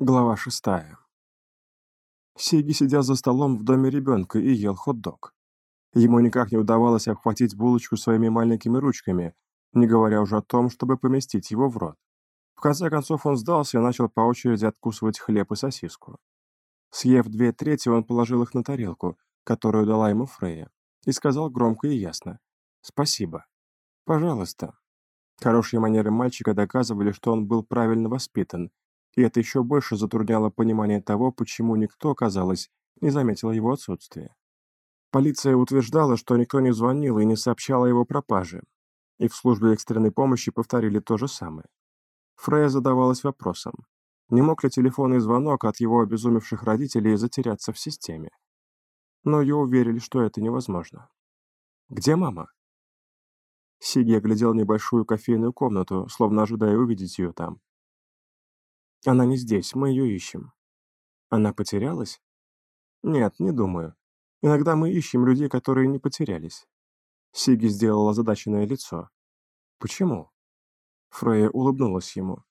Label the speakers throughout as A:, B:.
A: Глава шестая. Сиги сидел за столом в доме ребенка и ел хот-дог. Ему никак не удавалось обхватить булочку своими маленькими ручками, не говоря уже о том, чтобы поместить его в рот. В конце концов он сдался и начал по очереди откусывать хлеб и сосиску. Съев две трети, он положил их на тарелку, которую дала ему Фрея, и сказал громко и ясно «Спасибо. Пожалуйста». Хорошие манеры мальчика доказывали, что он был правильно воспитан, и это еще больше затрудняло понимание того, почему никто, казалось, не заметил его отсутствие. Полиция утверждала, что никто не звонил и не сообщал о его пропаже, и в службе экстренной помощи повторили то же самое. Фрея задавалась вопросом, не мог ли телефонный звонок от его обезумевших родителей затеряться в системе. Но ее уверили, что это невозможно. «Где мама?» Сиги оглядел небольшую кофейную комнату, словно ожидая увидеть ее там. Она не здесь, мы ее ищем. Она потерялась? Нет, не думаю. Иногда мы ищем людей, которые не потерялись. Сиги сделала озадаченное лицо. Почему? Фрея улыбнулась ему.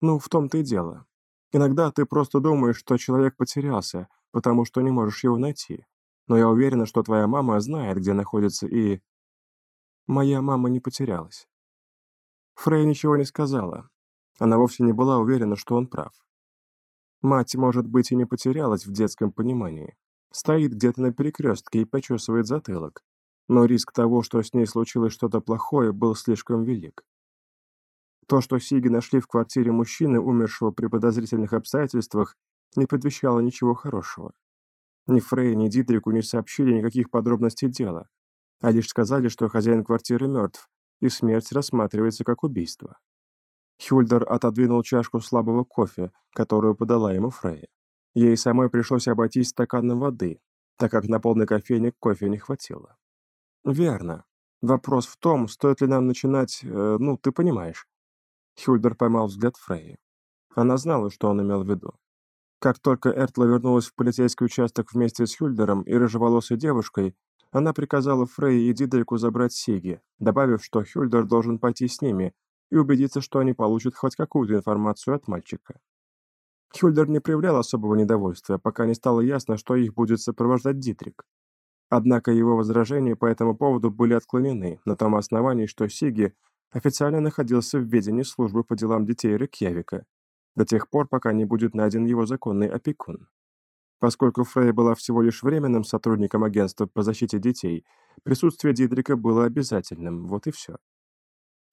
A: Ну, в том-то и дело. Иногда ты просто думаешь, что человек потерялся, потому что не можешь его найти. Но я уверена, что твоя мама знает, где находится и... Моя мама не потерялась. Фрея ничего не сказала, она вовсе не была уверена, что он прав. Мать, может быть, и не потерялась в детском понимании. Стоит где-то на перекрестке и почесывает затылок. Но риск того, что с ней случилось что-то плохое, был слишком велик. То, что Сиги нашли в квартире мужчины, умершего при подозрительных обстоятельствах, не предвещало ничего хорошего. Ни Фрей, ни Дитрику не сообщили никаких подробностей дела, а лишь сказали, что хозяин квартиры мертв, и смерть рассматривается как убийство. Хюльдер отодвинул чашку слабого кофе, которую подала ему Фрейя. Ей самой пришлось обойтись стаканом воды, так как на полный кофейник кофе не хватило. «Верно. Вопрос в том, стоит ли нам начинать... Э, ну, ты понимаешь». Хюльдер поймал взгляд Фрейи. Она знала, что он имел в виду. Как только Эртла вернулась в полицейский участок вместе с Хюльдером и рыжеволосой девушкой, она приказала Фрейе и Дидрику забрать Сиги, добавив, что Хюльдер должен пойти с ними, и убедиться, что они получат хоть какую-то информацию от мальчика. Хюльдер не проявлял особого недовольствия, пока не стало ясно, что их будет сопровождать Дитрик. Однако его возражения по этому поводу были отклонены на том основании, что Сиги официально находился в ведении службы по делам детей Рекьявика до тех пор, пока не будет найден его законный опекун. Поскольку Фрей была всего лишь временным сотрудником агентства по защите детей, присутствие Дитрика было обязательным, вот и все.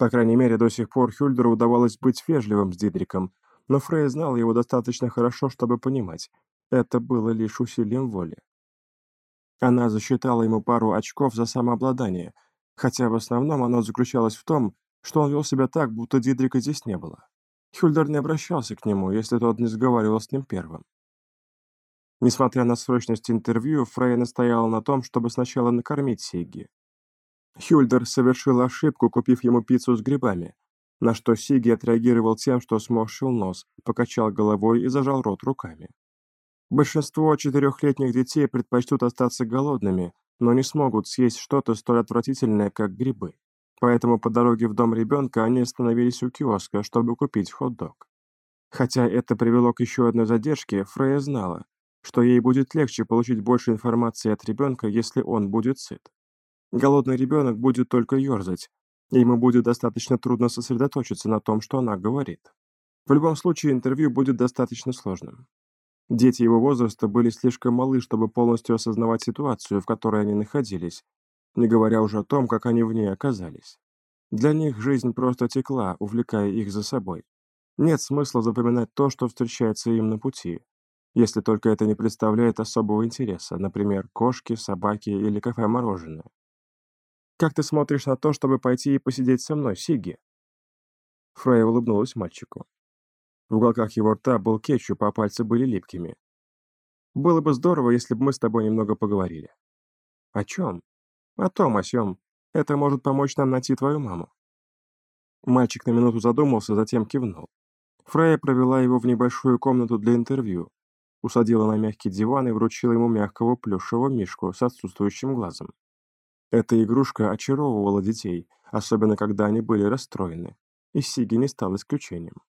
A: По крайней мере, до сих пор Хюльдеру удавалось быть вежливым с Дидриком, но Фрей знал его достаточно хорошо, чтобы понимать, это было лишь усилием воли. Она засчитала ему пару очков за самообладание, хотя в основном оно заключалось в том, что он вел себя так, будто Дидрика здесь не было. Хюльдер не обращался к нему, если тот не разговаривал с ним первым. Несмотря на срочность интервью, Фрей настояла на том, чтобы сначала накормить Сигги. Хюльдер совершил ошибку, купив ему пиццу с грибами, на что Сиги отреагировал тем, что сморщил нос, покачал головой и зажал рот руками. Большинство четырехлетних детей предпочтут остаться голодными, но не смогут съесть что-то столь отвратительное, как грибы. Поэтому по дороге в дом ребенка они остановились у киоска, чтобы купить хот-дог. Хотя это привело к еще одной задержке, Фрея знала, что ей будет легче получить больше информации от ребенка, если он будет сыт. Голодный ребенок будет только ерзать, и ему будет достаточно трудно сосредоточиться на том, что она говорит. В любом случае, интервью будет достаточно сложным. Дети его возраста были слишком малы, чтобы полностью осознавать ситуацию, в которой они находились, не говоря уже о том, как они в ней оказались. Для них жизнь просто текла, увлекая их за собой. Нет смысла запоминать то, что встречается им на пути, если только это не представляет особого интереса, например, кошки, собаки или кафе-мороженое. Как ты смотришь на то, чтобы пойти и посидеть со мной, Сиги?» Фрей улыбнулась мальчику. В уголках его рта был кетчуп, а пальцы были липкими. «Было бы здорово, если бы мы с тобой немного поговорили». «О чем?» «О том, о сём. Это может помочь нам найти твою маму». Мальчик на минуту задумался, затем кивнул. Фрейя провела его в небольшую комнату для интервью, усадила на мягкий диван и вручила ему мягкого плюшевого мишку с отсутствующим глазом. Эта игрушка очаровывала детей, особенно когда они были расстроены, и Сиги не стал исключением.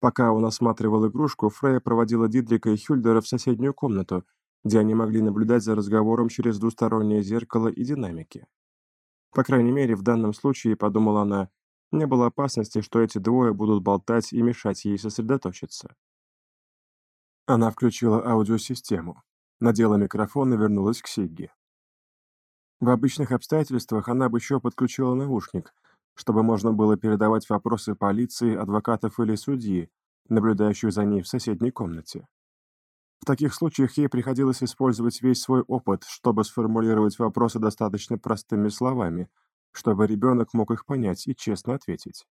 A: Пока он осматривал игрушку, Фрея проводила Дидрика и Хюльдера в соседнюю комнату, где они могли наблюдать за разговором через двустороннее зеркало и динамики. По крайней мере, в данном случае, подумала она, не было опасности, что эти двое будут болтать и мешать ей сосредоточиться. Она включила аудиосистему, надела микрофон и вернулась к Сигге. В обычных обстоятельствах она бы еще подключила наушник, чтобы можно было передавать вопросы полиции, адвокатов или судьи, наблюдающих за ней в соседней комнате. В таких случаях ей приходилось использовать весь свой опыт, чтобы сформулировать вопросы достаточно простыми словами, чтобы ребенок мог их понять и честно ответить.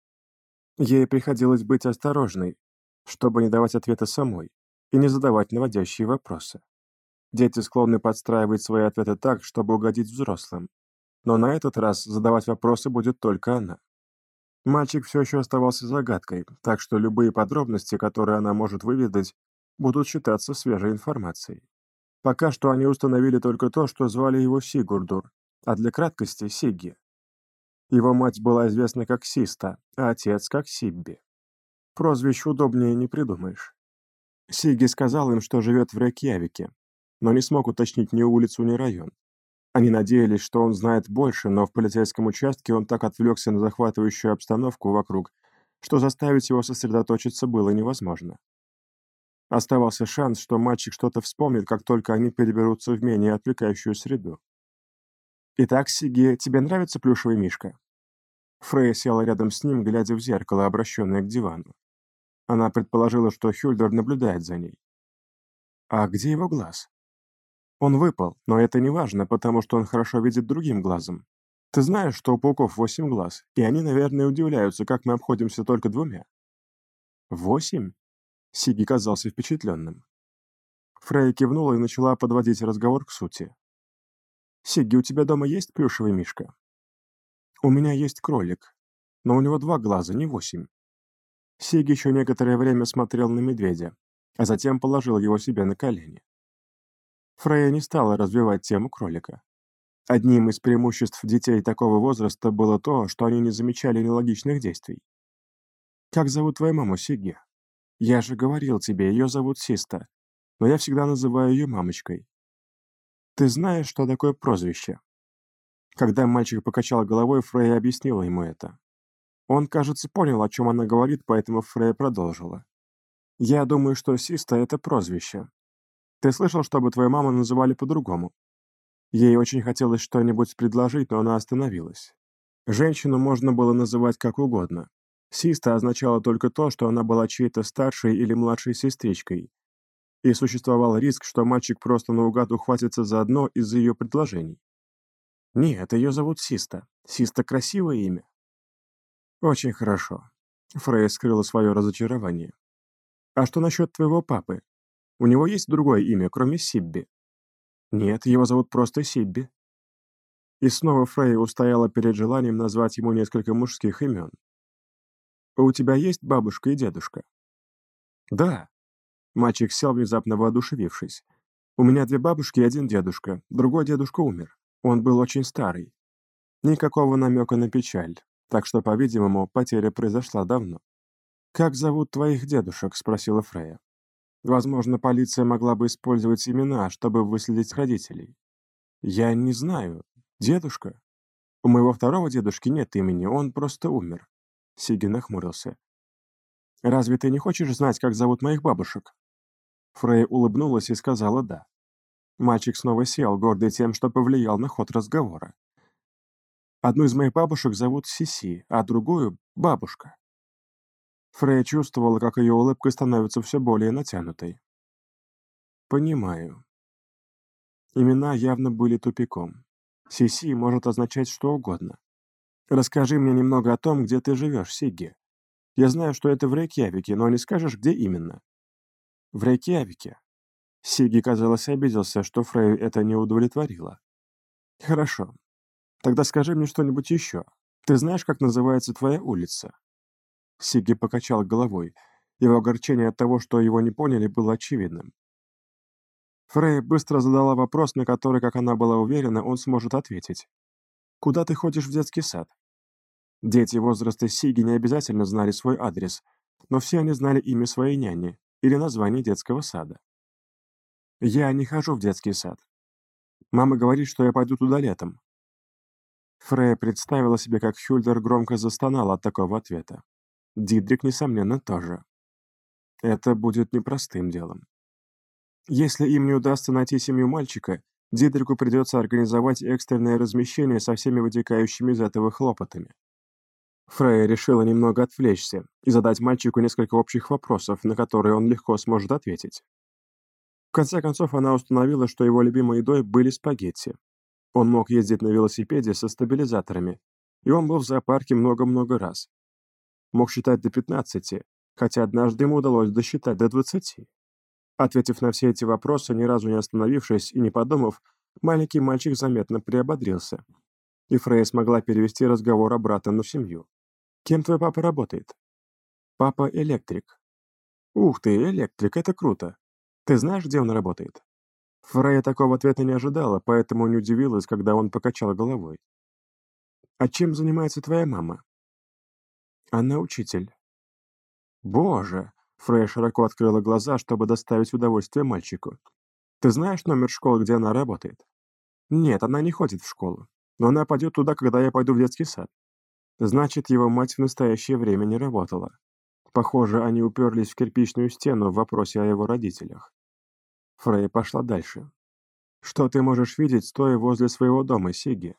A: Ей приходилось быть осторожной, чтобы не давать ответа самой и не задавать наводящие вопросы. Дети склонны подстраивать свои ответы так, чтобы угодить взрослым. Но на этот раз задавать вопросы будет только она. Мальчик все еще оставался загадкой, так что любые подробности, которые она может выведать, будут считаться свежей информацией. Пока что они установили только то, что звали его Сигурдур, а для краткости — Сигги. Его мать была известна как Систа, а отец — как Сибби. Прозвищ удобнее не придумаешь. Сиги сказал им, что живет в Рейкьявике, но не смог уточнить ни улицу, ни район. Они надеялись, что он знает больше, но в полицейском участке он так отвлекся на захватывающую обстановку вокруг, что заставить его сосредоточиться было невозможно. Оставался шанс, что мальчик что-то вспомнит, как только они переберутся в менее отвлекающую среду. «Итак, Сиги, тебе нравится плюшевый мишка?» Фрейя села рядом с ним, глядя в зеркало, обращенное к дивану. Она предположила, что Хюльдер наблюдает за ней. «А где его глаз?» Он выпал, но это не важно, потому что он хорошо видит другим глазом. Ты знаешь, что у пауков восемь глаз, и они, наверное, удивляются, как мы обходимся только двумя. Восемь? Сиги казался впечатленным. Фрей кивнула и начала подводить разговор к сути. «Сиги, у тебя дома есть плюшевый мишка?» «У меня есть кролик, но у него два глаза, не восемь». Сиги еще некоторое время смотрел на медведя, а затем положил его себе на колени. Фрея не стала развивать тему кролика. Одним из преимуществ детей такого возраста было то, что они не замечали нелогичных действий. «Как зовут твою маму, Сиги?» «Я же говорил тебе, ее зовут Систа, но я всегда называю ее мамочкой». «Ты знаешь, что такое прозвище?» Когда мальчик покачал головой, Фрея объяснила ему это. Он, кажется, понял, о чем она говорит, поэтому Фрея продолжила. «Я думаю, что Систа — это прозвище, ты слышал, чтобы твою маму называли по-другому?» Ей очень хотелось что-нибудь предложить, но она остановилась. Женщину можно было называть как угодно. Систа означало только то, что она была чьей-то старшей или младшей сестричкой. И существовал риск, что мальчик просто наугад ухватится за одно из ее предложений. «Нет, ее зовут Систа. Систа — красивое имя». «Очень хорошо». Фрей скрыла свое разочарование. «А что насчет твоего папы? У него есть другое имя, кроме Сибби? Нет, его зовут просто Сибби. И снова Фрей устояла перед желанием назвать ему несколько мужских имен. «У тебя есть бабушка и дедушка?» «Да». Мальчик сел, внезапно воодушевившись. «У меня две бабушки и один дедушка. Другой дедушка умер. Он был очень старый. Никакого намека на печаль, так что, по-видимому, потеря произошла давно. «Как зовут твоих дедушек?» — спросила Фрея. Возможно, полиция могла бы использовать имена, чтобы выследить родителей. Я не знаю. Дедушка? У моего второго дедушки нет имени, он просто умер. Сиги нахмурился. «Разве ты не хочешь знать, как зовут моих бабушек?» Фрей улыбнулась и сказала «да». Мальчик снова сел, гордый тем, что повлиял на ход разговора. «Одну из моих бабушек зовут Сиси, а другую — бабушка. Фрей чувствовала, как ее улыбка становится все более натянутой. «Понимаю». Имена явно были тупиком. Сиси может означать что угодно. «Расскажи мне немного о том, где ты живешь, Сигги. Я знаю, что это в Рейкьявике, но не скажешь, где именно?» «В Рейкьявике». Сиги, казалось, обиделся, что Фрею это не удовлетворило. «Хорошо. Тогда скажи мне что-нибудь еще. Ты знаешь, как называется твоя улица?» Сиги покачал головой. Его огорчение от того, что его не поняли, было очевидным. Фрей быстро задала вопрос, на который, как она была уверена, он сможет ответить. «Куда ты ходишь в детский сад?» Дети возраста Сиги не обязательно знали свой адрес, но все они знали имя своей няни или название детского сада. «Я не хожу в детский сад. Мама говорит, что я пойду туда летом». Фрея представила себе, как Хюльдер громко застонал от такого ответа. Дидрик, несомненно, тоже. Это будет непростым делом. Если им не удастся найти семью мальчика, Дидрику придется организовать экстренное размещение со всеми вытекающими из этого хлопотами. Фрея решила немного отвлечься и задать мальчику несколько общих вопросов, на которые он легко сможет ответить. В конце концов, она установила, что его любимой едой были спагетти. Он мог ездить на велосипеде со стабилизаторами, и он был в зоопарке много-много раз. Мог считать до 15, хотя однажды ему удалось досчитать до 20. Ответив на все эти вопросы, ни разу не остановившись и не подумав, маленький мальчик заметно приободрился. И Фрей смогла перевести разговор обратно на семью. «Кем твой папа работает?» «Папа электрик». «Ух ты, электрик, это круто. Ты знаешь, где он работает?» Фрейя такого ответа не ожидала, поэтому не удивилась, когда он покачал головой. «А чем занимается твоя мама?» «Она учитель». «Боже!» Фрейя широко открыла глаза, чтобы доставить удовольствие мальчику. «Ты знаешь номер школы, где она работает?» «Нет, она не ходит в школу. Но она пойдет туда, когда я пойду в детский сад». Значит, его мать в настоящее время не работала. Похоже, они уперлись в кирпичную стену в вопросе о его родителях. Фрей пошла дальше. «Что ты можешь видеть, стоя возле своего дома, Сиги?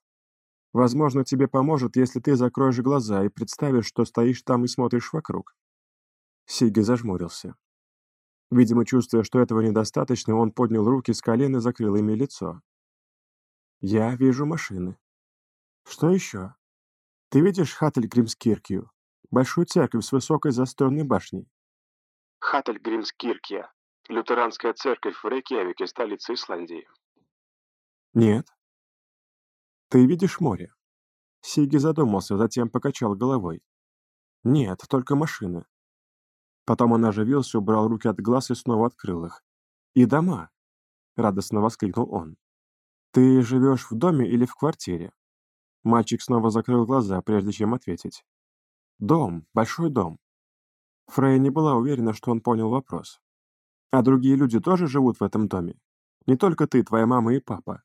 A: Возможно, тебе поможет, если ты закроешь глаза и представишь, что стоишь там и смотришь вокруг. Сиги зажмурился. Видимо, чувствуя, что этого недостаточно, он поднял руки с колен и закрыл ими лицо. «Я вижу машины». «Что еще?» «Ты видишь Хаттельгримскиркью, большую церковь с высокой застенной башней?»
B: Хаттельгримскиркия, лютеранская церковь в Рейкьявике, столице Исландии.
A: «Нет». «Ты видишь море?» Сиги задумался, затем покачал головой. «Нет, только машины. Потом он оживился, убрал руки от глаз и снова открыл их. «И дома!» — радостно воскликнул он. «Ты живешь в доме или в квартире?» Мальчик снова закрыл глаза, прежде чем ответить. «Дом, большой дом». Фрейя не была уверена, что он понял вопрос. «А другие люди тоже живут в этом доме? Не только ты, твоя мама и папа?»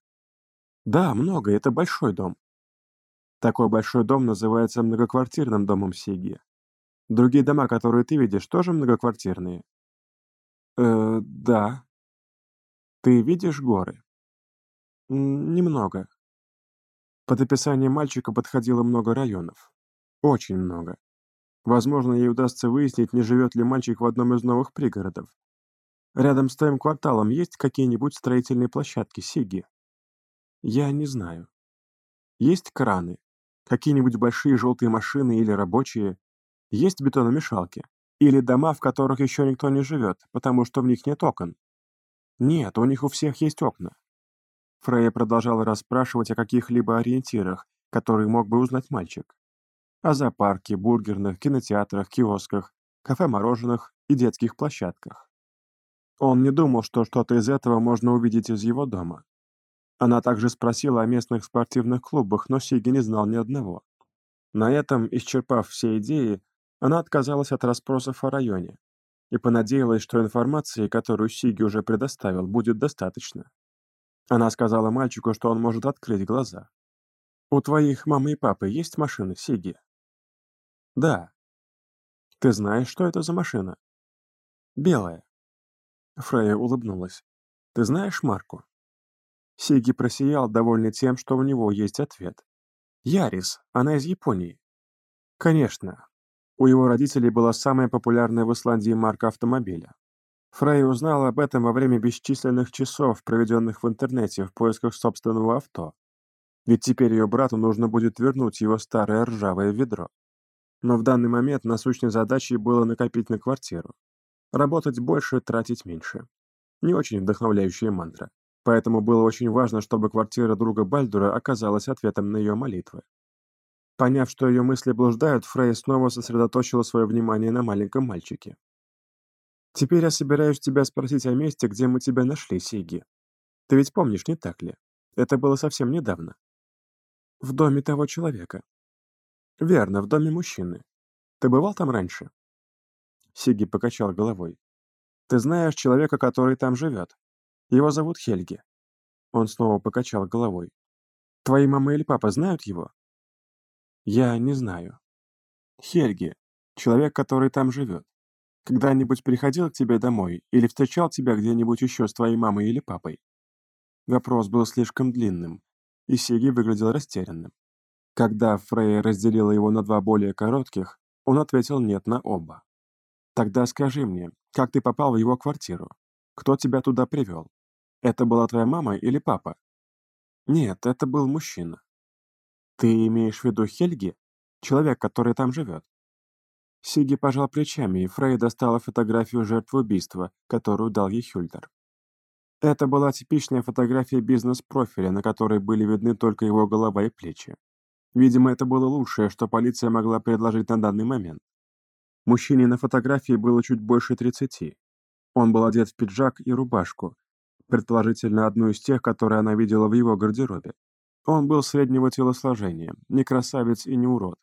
A: «Да, много, это большой дом». Такой большой дом называется многоквартирным домом Сиги. Другие дома, которые ты видишь, тоже многоквартирные? Э, да. Ты видишь горы? Немного. Под описание мальчика подходило много районов. Очень много. Возможно, ей удастся выяснить, не живет ли мальчик в одном из новых пригородов. Рядом с твоим кварталом есть какие-нибудь строительные площадки, Сиги? Я не знаю. Есть краны? Какие-нибудь большие желтые машины или рабочие? Есть бетономешалки? Или дома, в которых еще никто не живет, потому что в них нет окон? Нет, у них у всех есть окна. Фрейя продолжала расспрашивать о каких-либо ориентирах, которые мог бы узнать мальчик. О зоопарке, бургерных, кинотеатрах, киосках, кафе-мороженых и детских площадках. Он не думал, что что-то из этого можно увидеть из его дома. Она также спросила о местных спортивных клубах, но Сиги не знал ни одного. На этом, исчерпав все идеи, она отказалась от расспросов о районе и понадеялась, что информации, которую Сиги уже предоставил, будет достаточно. Она сказала мальчику, что он может открыть глаза. «У твоих мамы и папы есть машины, Сиги?» «Да». «Ты знаешь, что это за машина?» «Белая». Фрея улыбнулась. «Ты знаешь марку?» Сиги просиял, довольный тем, что у него есть ответ. «Ярис, она из Японии». «Конечно, у его родителей была самая популярная в Исландии марка автомобиля. Фрей узнал об этом во время бесчисленных часов, проведенных в интернете в поисках собственного авто. Ведь теперь ее брату нужно будет вернуть его старое ржавое ведро. Но в данный момент насущной задачей было накопить на квартиру. Работать больше, тратить меньше. Не очень вдохновляющая мантра. Поэтому было очень важно, чтобы квартира друга Бальдура оказалась ответом на ее молитвы. Поняв, что ее мысли блуждают, Фрей снова сосредоточила свое внимание на маленьком мальчике. «Теперь я собираюсь тебя спросить о месте, где мы тебя нашли, Сиги. Ты ведь помнишь, не так ли? Это было совсем недавно. В доме того человека. Верно, в доме мужчины. Ты бывал там раньше?» Сиги покачал головой. «Ты знаешь человека, который там живет. Его зовут Хельги». Он снова покачал головой. «Твои мама или папа знают его?» «Я не знаю». «Хельги. Человек, который там живет. Когда-нибудь приходил к тебе домой или встречал тебя где-нибудь еще с твоей мамой или папой?» Вопрос был слишком длинным, и Сиги выглядел растерянным. Когда Фрейя разделила его на два более коротких, он ответил «нет» на оба. «Тогда скажи мне, как ты попал в его квартиру? Кто тебя туда привел? Это была твоя мама или папа?» «Нет, это был мужчина». «Ты имеешь в виду Хельги? Человек, который там живет?» Сиги пожал плечами, и Фрей достала фотографию жертвы убийства, которую дал ей Хюльдер. Это была типичная фотография бизнес-профиля, на которой были видны только его голова и плечи. Видимо, это было лучшее, что полиция могла предложить на данный момент. Мужчине на фотографии было чуть больше 30. Он был одет в пиджак и рубашку, предположительно одну из тех, которые она видела в его гардеробе. Он был среднего телосложения, не красавец и не урод.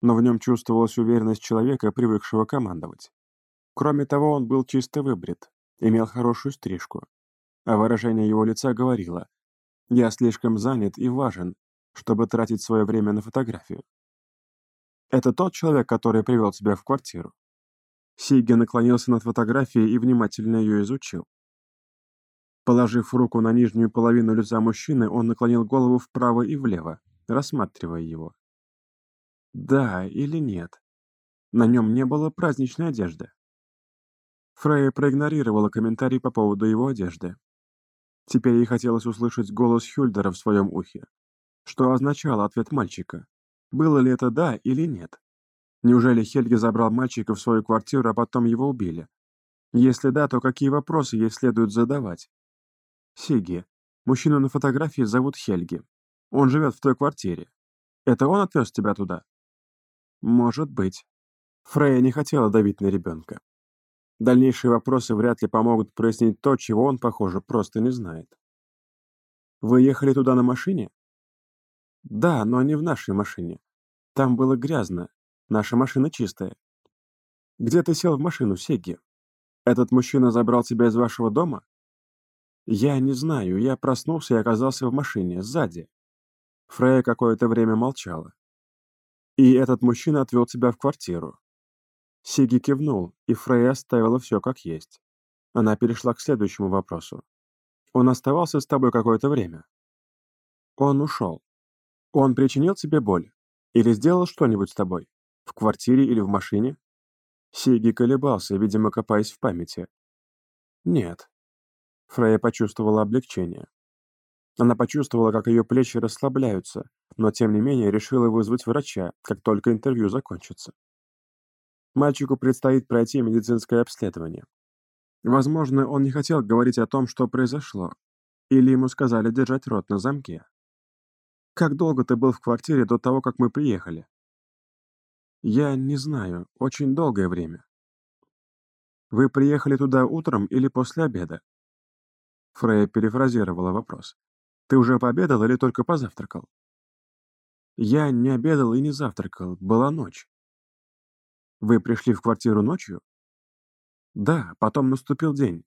A: Но в нем чувствовалась уверенность человека, привыкшего командовать. Кроме того, он был чисто выбрит, имел хорошую стрижку, а выражение его лица говорило «Я слишком занят и важен, чтобы тратить свое время на фотографию». «Это тот человек, который привел тебя в квартиру?» Сиги наклонился над фотографией и внимательно ее изучил. Положив руку на нижнюю половину лица мужчины, он наклонил голову вправо и влево, рассматривая его. Да или нет? На нем не было праздничной одежды. Фрейя проигнорировала комментарий по поводу его одежды. Теперь ей хотелось услышать голос Хюльдера в своем ухе. Что означал ответ мальчика? Было ли это «да» или «нет»? Неужели Хельги забрал мальчика в свою квартиру, а потом его убили? Если да, то какие вопросы ей следует задавать? Сиги. Мужчину на фотографии зовут Хельги. Он живет в той квартире. Это он отвез тебя туда? Может быть. Фрея не хотела давить на ребенка. Дальнейшие вопросы вряд ли помогут прояснить то, чего он, похоже, просто не знает. «Вы ехали туда на машине?» «Да, но не в нашей машине. Там было грязно. Наша машина чистая». «Где ты сел в машину, Сеги? Этот мужчина забрал тебя из вашего дома?» «Я не знаю. Я проснулся и оказался в машине, сзади». Фрея какое-то время молчала. «И этот мужчина отвел тебя в квартиру. Сиги кивнул, и Фрей оставила все как есть. Она перешла к следующему вопросу. «Он оставался с тобой какое-то время?» «Он ушел. Он причинил тебе боль? Или сделал что-нибудь с тобой? В квартире или в машине?» Сиги колебался, видимо, копаясь в памяти. «Нет». Фрея почувствовала облегчение. Она почувствовала, как ее плечи расслабляются, но тем не менее решила вызвать врача, как только интервью закончится. Мальчику предстоит пройти медицинское обследование. Возможно, он не хотел говорить о том, что произошло, или ему сказали держать рот на замке. «Как долго ты был в квартире до того, как мы приехали?» «Я не знаю. Очень долгое время». «Вы приехали туда утром или после обеда?» Фрея перефразировала вопрос. «Ты уже пообедал или только позавтракал?» «Я не обедал и не завтракал. Была ночь. Вы пришли в квартиру ночью? Да, потом наступил день.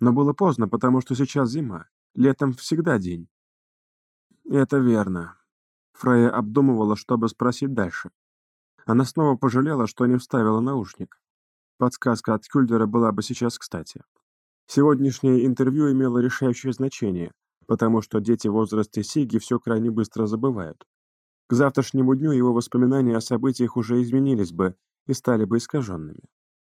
A: Но было поздно, потому что сейчас зима. Летом всегда день. Это верно. Фрейя обдумывала, чтобы спросить дальше. Она снова пожалела, что не вставила наушник. Подсказка от Кюльдера была бы сейчас кстати. Сегодняшнее интервью имело решающее значение, потому что дети в возрасте Сиги все крайне быстро забывают. К завтрашнему дню его воспоминания о событиях уже изменились бы, и стали бы искаженными.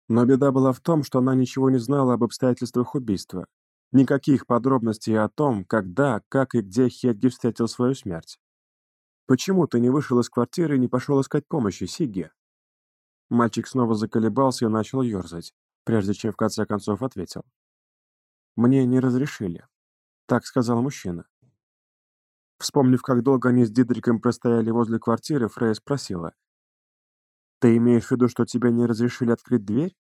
A: Но беда была в том, что она ничего не знала об обстоятельствах убийства. Никаких подробностей о том, когда, как и где Хедги встретил свою смерть. «Почему ты не вышел из квартиры и не пошел искать помощи, Сиги?» Мальчик снова заколебался и начал ерзать, прежде чем в конце концов ответил. «Мне не разрешили», — так сказал мужчина. Вспомнив, как долго они с Дидриком простояли возле квартиры, Фрея спросила, ты имеешь в виду, что тебе не разрешили открыть дверь?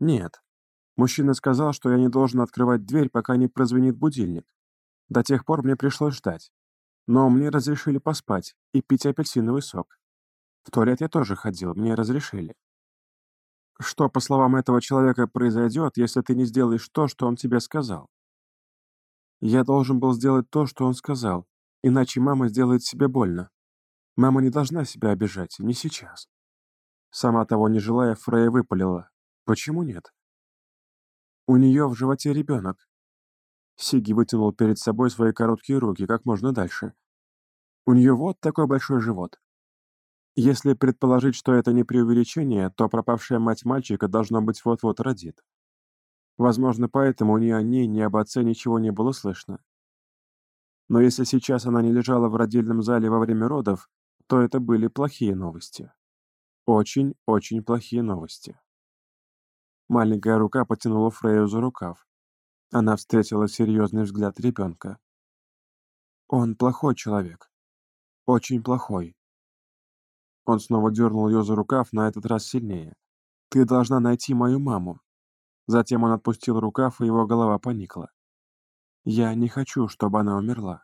A: Нет. Мужчина сказал, что я не должен открывать дверь, пока не прозвенит будильник. До тех пор мне пришлось ждать. Но мне разрешили поспать и пить апельсиновый сок. В туалет я тоже ходил, мне разрешили. Что, по словам этого человека, произойдет, если ты не сделаешь то, что он тебе сказал? Я должен был сделать то, что он сказал, иначе мама сделает себе больно. Мама не должна себя обижать, не сейчас. Сама того не желая, Фрея выпалила. Почему нет? У нее в животе ребенок. Сиги вытянул перед собой свои короткие руки как можно дальше. У нее вот такой большой живот. Если предположить, что это не преувеличение, то пропавшая мать мальчика должно быть вот-вот родит. Возможно, поэтому ни о ней, ни об отце ничего не было слышно. Но если сейчас она не лежала в родильном зале во время родов, то это были плохие новости. Очень-очень плохие новости. Маленькая рука потянула Фрею за рукав. Она встретила серьезный взгляд ребенка. «Он плохой человек. Очень плохой». Он снова дернул ее за рукав, на этот раз сильнее. «Ты должна найти мою маму». Затем он отпустил рукав, и его голова поникла. «Я не хочу, чтобы она умерла».